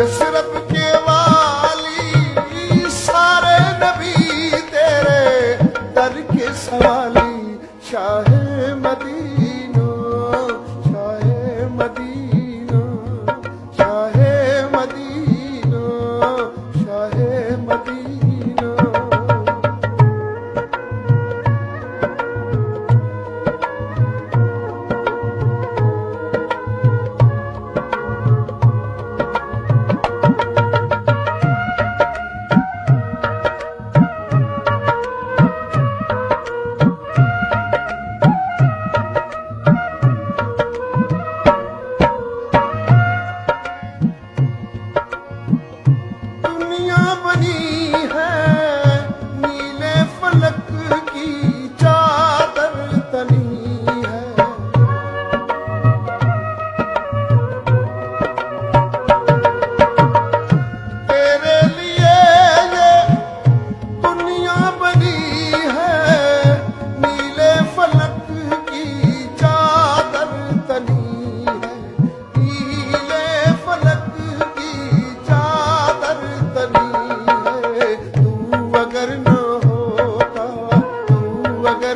the syrup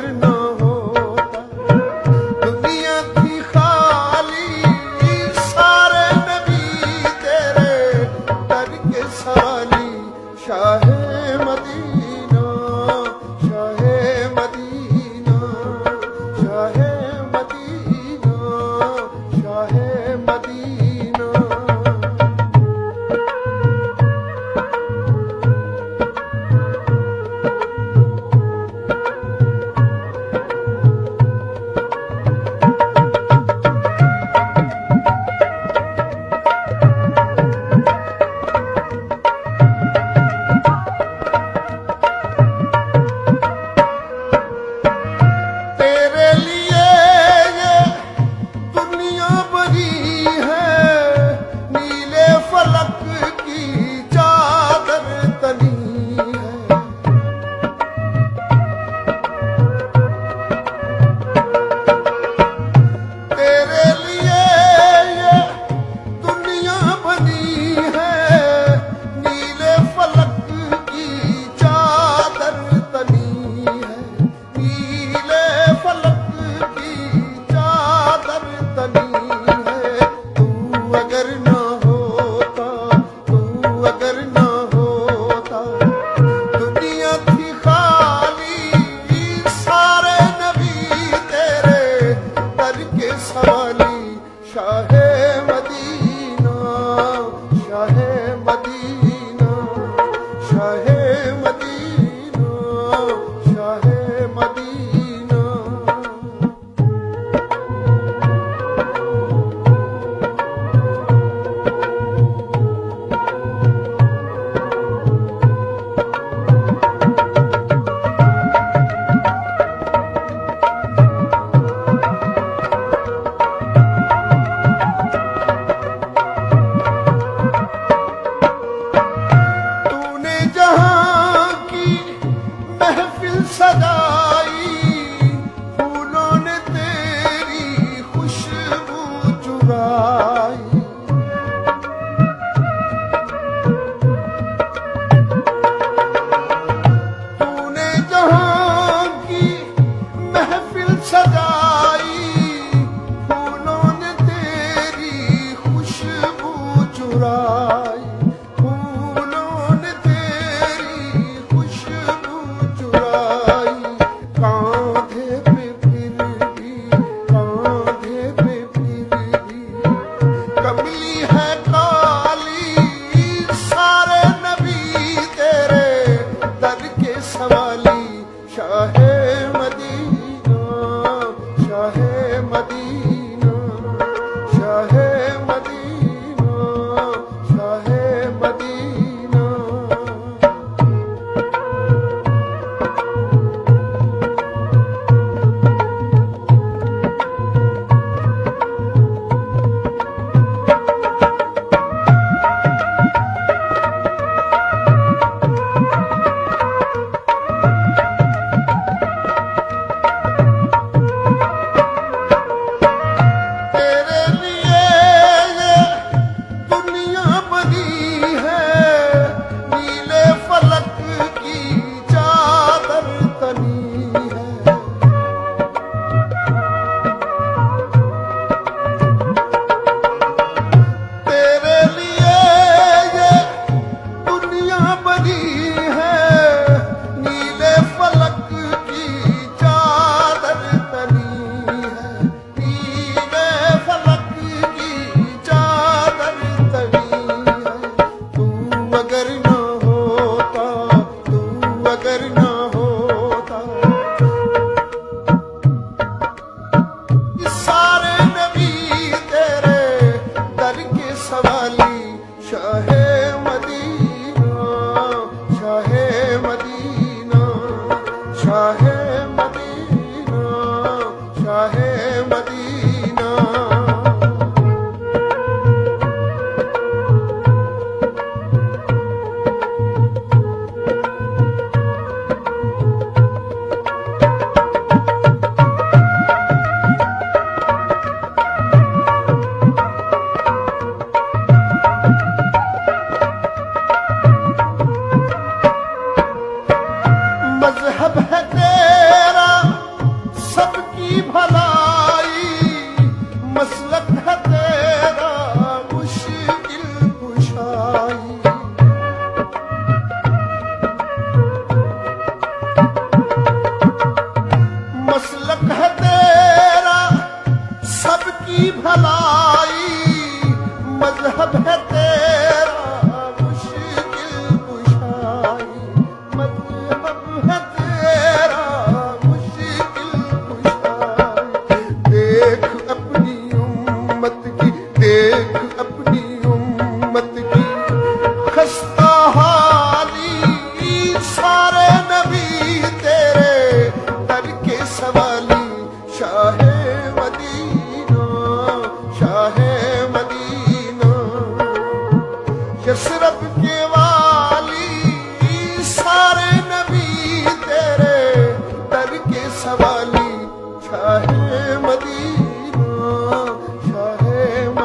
Yarın sada मदी पकड़ो ます。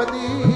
Muhammadi